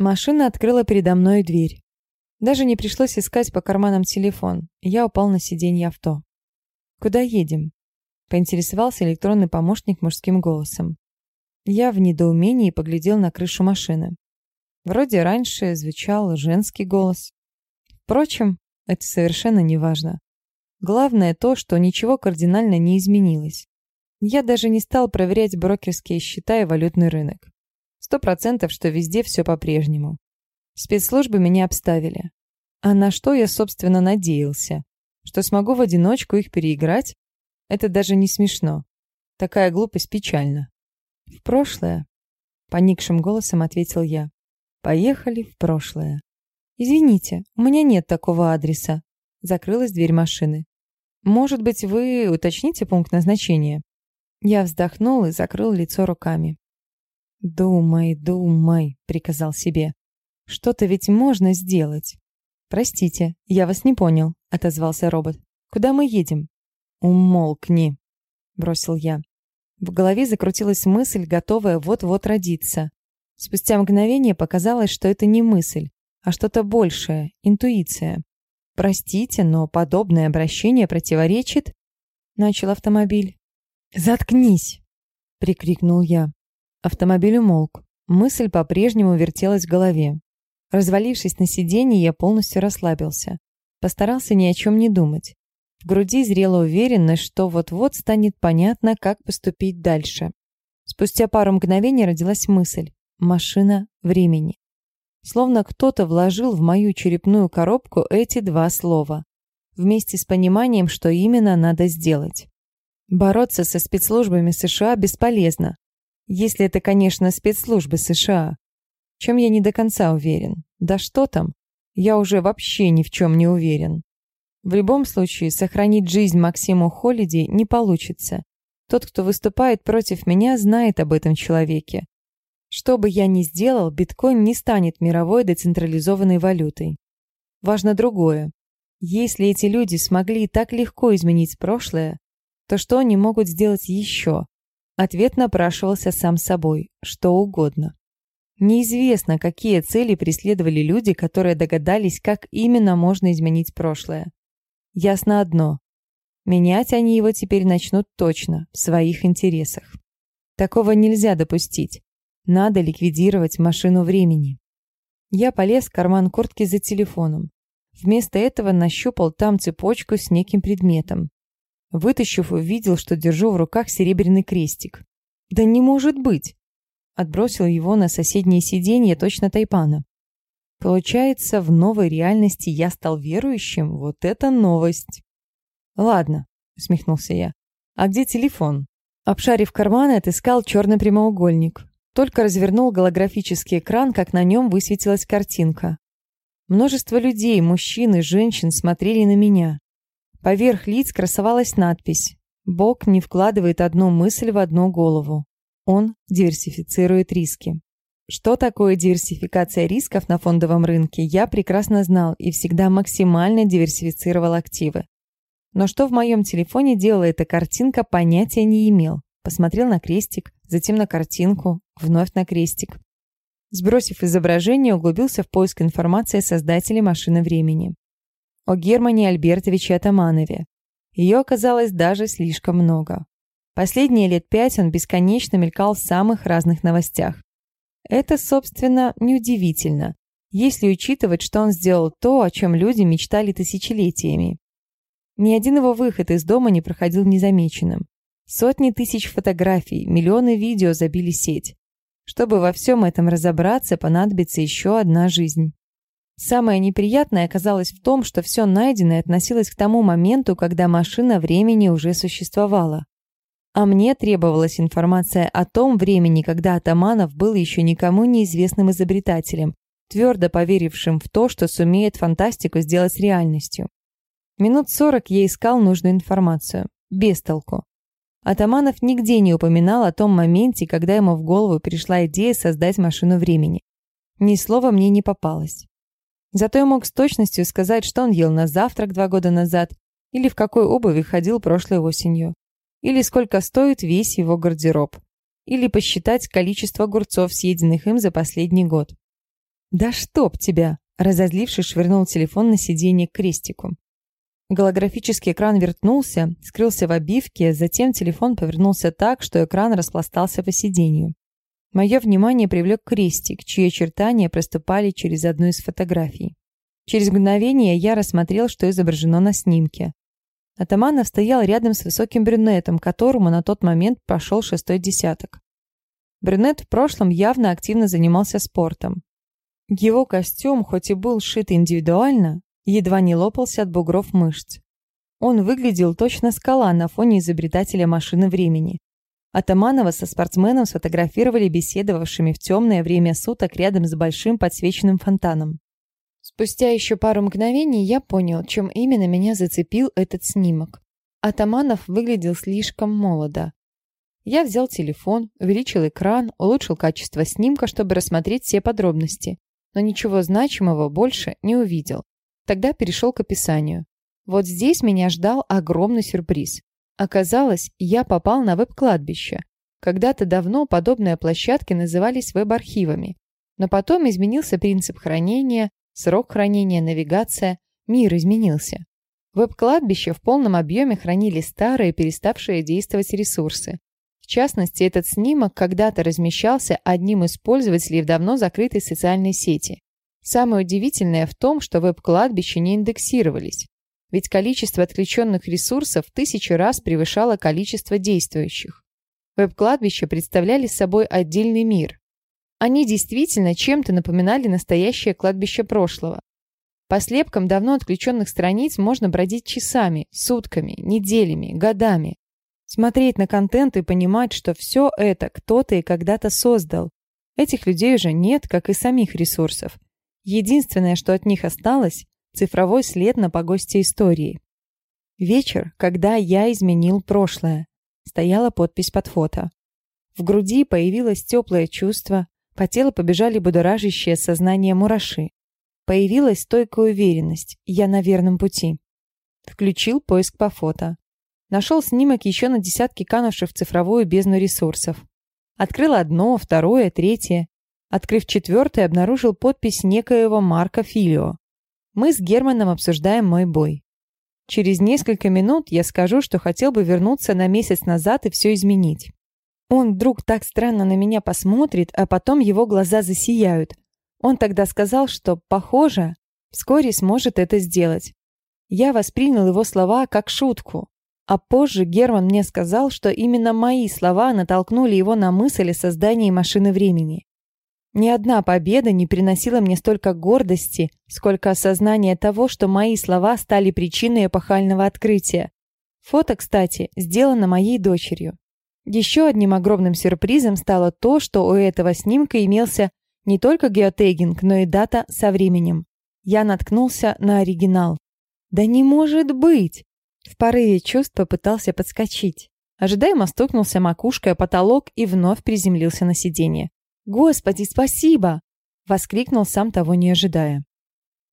Машина открыла передо мной дверь. Даже не пришлось искать по карманам телефон. Я упал на сиденье авто. «Куда едем?» — поинтересовался электронный помощник мужским голосом. Я в недоумении поглядел на крышу машины. Вроде раньше звучал женский голос. Впрочем, это совершенно не важно. Главное то, что ничего кардинально не изменилось. Я даже не стал проверять брокерские счета и валютный рынок. Сто процентов, что везде все по-прежнему. Спецслужбы меня обставили. А на что я, собственно, надеялся? Что смогу в одиночку их переиграть? Это даже не смешно. Такая глупость печальна. В прошлое, поникшим голосом ответил я. Поехали в прошлое. Извините, у меня нет такого адреса. Закрылась дверь машины. Может быть, вы уточните пункт назначения? Я вздохнул и закрыл лицо руками. «Думай, думай», — приказал себе. «Что-то ведь можно сделать». «Простите, я вас не понял», — отозвался робот. «Куда мы едем?» «Умолкни», — бросил я. В голове закрутилась мысль, готовая вот-вот родиться. Спустя мгновение показалось, что это не мысль, а что-то большее, интуиция. «Простите, но подобное обращение противоречит...» — начал автомобиль. «Заткнись!» — прикрикнул я. Автомобиль умолк. Мысль по-прежнему вертелась в голове. Развалившись на сиденье, я полностью расслабился. Постарался ни о чем не думать. В груди зрела уверенность, что вот-вот станет понятно, как поступить дальше. Спустя пару мгновений родилась мысль. Машина времени. Словно кто-то вложил в мою черепную коробку эти два слова. Вместе с пониманием, что именно надо сделать. Бороться со спецслужбами США бесполезно. Если это, конечно, спецслужбы США. Чем я не до конца уверен. Да что там? Я уже вообще ни в чем не уверен. В любом случае, сохранить жизнь Максиму Холиди не получится. Тот, кто выступает против меня, знает об этом человеке. Что бы я ни сделал, биткоин не станет мировой децентрализованной валютой. Важно другое. Если эти люди смогли так легко изменить прошлое, то что они могут сделать еще? Ответ напрашивался сам собой. Что угодно. Неизвестно, какие цели преследовали люди, которые догадались, как именно можно изменить прошлое. Ясно одно. Менять они его теперь начнут точно, в своих интересах. Такого нельзя допустить. Надо ликвидировать машину времени. Я полез в карман куртки за телефоном. Вместо этого нащупал там цепочку с неким предметом. Вытащив, увидел, что держу в руках серебряный крестик. Да не может быть! Отбросил его на соседнее сиденье точно тайпана. Получается, в новой реальности я стал верующим? Вот это новость! Ладно, усмехнулся я. А где телефон? Обшарив карманы, отыскал черный прямоугольник. Только развернул голографический экран, как на нем высветилась картинка. Множество людей, мужчин и женщин смотрели на меня. Поверх лиц красовалась надпись «Бог не вкладывает одну мысль в одну голову. Он диверсифицирует риски». Что такое диверсификация рисков на фондовом рынке, я прекрасно знал и всегда максимально диверсифицировал активы. Но что в моем телефоне делала эта картинка, понятия не имел. Посмотрел на крестик, затем на картинку, вновь на крестик. Сбросив изображение, углубился в поиск информации о создателе машины времени. О Германе Альбертовиче Атаманове. Ее оказалось даже слишком много. Последние лет пять он бесконечно мелькал в самых разных новостях. Это, собственно, неудивительно, если учитывать, что он сделал то, о чем люди мечтали тысячелетиями. Ни один его выход из дома не проходил незамеченным. Сотни тысяч фотографий, миллионы видео забили сеть. Чтобы во всем этом разобраться, понадобится еще одна жизнь. Самое неприятное оказалось в том, что все найденное относилось к тому моменту, когда машина времени уже существовала. А мне требовалась информация о том времени, когда Атаманов был еще никому неизвестным изобретателем, твердо поверившим в то, что сумеет фантастику сделать реальностью. Минут сорок я искал нужную информацию. Без толку. Атаманов нигде не упоминал о том моменте, когда ему в голову пришла идея создать машину времени. Ни слова мне не попалось. Зато я мог с точностью сказать, что он ел на завтрак два года назад, или в какой обуви ходил прошлой осенью, или сколько стоит весь его гардероб, или посчитать количество огурцов, съеденных им за последний год. «Да чтоб тебя!» Разозлившись, швырнул телефон на сиденье к крестику. Голографический экран вертнулся, скрылся в обивке, затем телефон повернулся так, что экран распластался по сиденью. Мое внимание привлек крестик, чьи очертания проступали через одну из фотографий. Через мгновение я рассмотрел, что изображено на снимке. Атаманов стоял рядом с высоким брюнетом, которому на тот момент пошел шестой десяток. Брюнет в прошлом явно активно занимался спортом. Его костюм, хоть и был сшит индивидуально, едва не лопался от бугров мышц. Он выглядел точно скала на фоне изобретателя машины времени. Атаманова со спортсменом сфотографировали беседовавшими в темное время суток рядом с большим подсвеченным фонтаном. Спустя еще пару мгновений я понял, чем именно меня зацепил этот снимок. Атаманов выглядел слишком молодо. Я взял телефон, увеличил экран, улучшил качество снимка, чтобы рассмотреть все подробности, но ничего значимого больше не увидел. Тогда перешел к описанию. Вот здесь меня ждал огромный сюрприз. Оказалось, я попал на веб-кладбище. Когда-то давно подобные площадки назывались веб-архивами. Но потом изменился принцип хранения, срок хранения, навигация. Мир изменился. Веб-кладбище в полном объеме хранили старые, переставшие действовать ресурсы. В частности, этот снимок когда-то размещался одним из пользователей в давно закрытой социальной сети. Самое удивительное в том, что веб-кладбища не индексировались ведь количество отключенных ресурсов в тысячу раз превышало количество действующих. Веб-кладбища представляли собой отдельный мир. Они действительно чем-то напоминали настоящее кладбище прошлого. По слепкам давно отключенных страниц можно бродить часами, сутками, неделями, годами. Смотреть на контент и понимать, что все это кто-то и когда-то создал. Этих людей уже нет, как и самих ресурсов. Единственное, что от них осталось, Цифровой след на погосте истории. Вечер, когда я изменил прошлое. Стояла подпись под фото. В груди появилось теплое чувство, по телу побежали будоражащие сознание мураши. Появилась стойкая уверенность, я на верном пути. Включил поиск по фото. Нашел снимок еще на десятки канувших в цифровую бездну ресурсов. Открыл одно, второе, третье. Открыв четвертое, обнаружил подпись некоего Марка Филио. Мы с Германом обсуждаем мой бой. Через несколько минут я скажу, что хотел бы вернуться на месяц назад и все изменить. Он вдруг так странно на меня посмотрит, а потом его глаза засияют. Он тогда сказал, что, похоже, вскоре сможет это сделать. Я воспринял его слова как шутку. А позже Герман мне сказал, что именно мои слова натолкнули его на мысль о создании машины времени. Ни одна победа не приносила мне столько гордости, сколько осознание того, что мои слова стали причиной эпохального открытия. Фото, кстати, сделано моей дочерью. Еще одним огромным сюрпризом стало то, что у этого снимка имелся не только геотегинг, но и дата со временем. Я наткнулся на оригинал. «Да не может быть!» В порыве чувств попытался подскочить. Ожидаемо стукнулся макушкой о потолок и вновь приземлился на сиденье. «Господи, спасибо!» — воскликнул сам того не ожидая.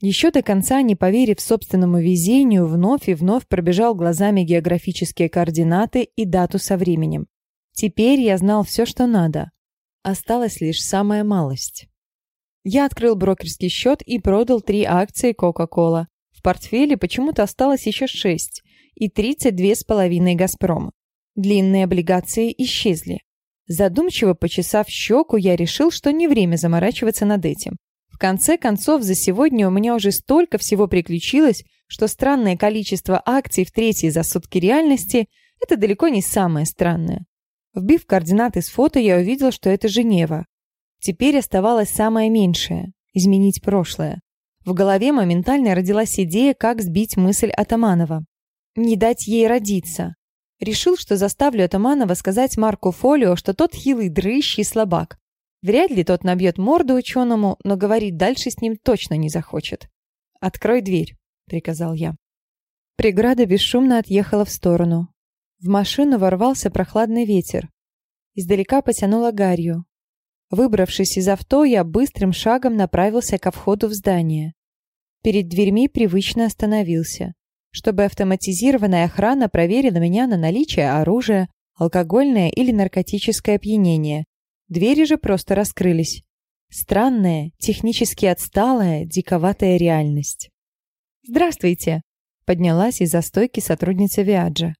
Еще до конца, не поверив собственному везению, вновь и вновь пробежал глазами географические координаты и дату со временем. Теперь я знал все, что надо. Осталась лишь самая малость. Я открыл брокерский счет и продал три акции Coca-Cola. В портфеле почему-то осталось еще шесть и 32,5 «Газпрома». Длинные облигации исчезли. Задумчиво почесав щеку, я решил, что не время заморачиваться над этим. В конце концов, за сегодня у меня уже столько всего приключилось, что странное количество акций в третьей за сутки реальности – это далеко не самое странное. Вбив координаты с фото, я увидел, что это Женева. Теперь оставалось самое меньшее – изменить прошлое. В голове моментально родилась идея, как сбить мысль Атаманова. Не дать ей родиться. Решил, что заставлю Атаманова сказать Марку Фолио, что тот хилый дрыщ и слабак. Вряд ли тот набьет морду ученому, но говорить дальше с ним точно не захочет. «Открой дверь», — приказал я. Преграда бесшумно отъехала в сторону. В машину ворвался прохладный ветер. Издалека потянуло гарью. Выбравшись из авто, я быстрым шагом направился ко входу в здание. Перед дверьми привычно остановился чтобы автоматизированная охрана проверила меня на наличие оружия, алкогольное или наркотическое опьянение. Двери же просто раскрылись. Странная, технически отсталая, диковатая реальность. «Здравствуйте!» — поднялась из-за стойки сотрудница Виаджа.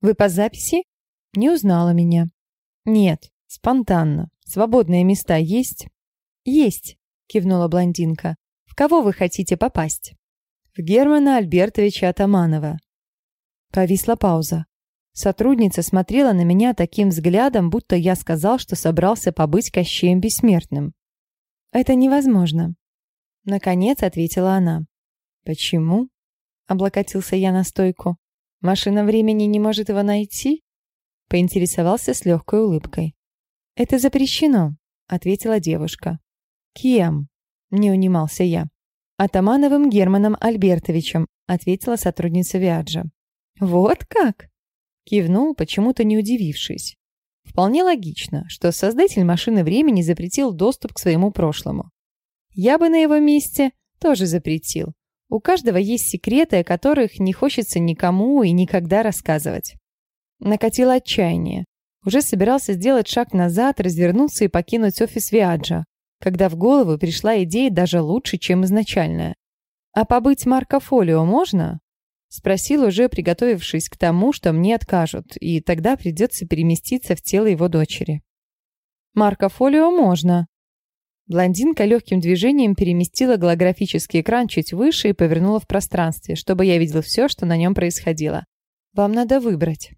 «Вы по записи?» «Не узнала меня». «Нет, спонтанно. Свободные места есть?» «Есть», — кивнула блондинка. «В кого вы хотите попасть?» «В Германа Альбертовича Атаманова». Повисла пауза. Сотрудница смотрела на меня таким взглядом, будто я сказал, что собрался побыть Кощеем Бессмертным. «Это невозможно», — наконец ответила она. «Почему?» — облокотился я на стойку. «Машина времени не может его найти?» Поинтересовался с легкой улыбкой. «Это запрещено», — ответила девушка. «Кем?» — не унимался я. «Атамановым Германом Альбертовичем», — ответила сотрудница Виаджа. «Вот как?» Кивнул, почему-то не удивившись. Вполне логично, что создатель машины времени запретил доступ к своему прошлому. Я бы на его месте тоже запретил. У каждого есть секреты, о которых не хочется никому и никогда рассказывать. Накатило отчаяние. Уже собирался сделать шаг назад, развернуться и покинуть офис Виаджа, когда в голову пришла идея даже лучше, чем изначальная. А побыть Марко Фолио можно? Спросил уже, приготовившись к тому, что мне откажут, и тогда придется переместиться в тело его дочери. «Марко Фолио можно». Блондинка легким движением переместила голографический экран чуть выше и повернула в пространстве, чтобы я видел все, что на нем происходило. «Вам надо выбрать».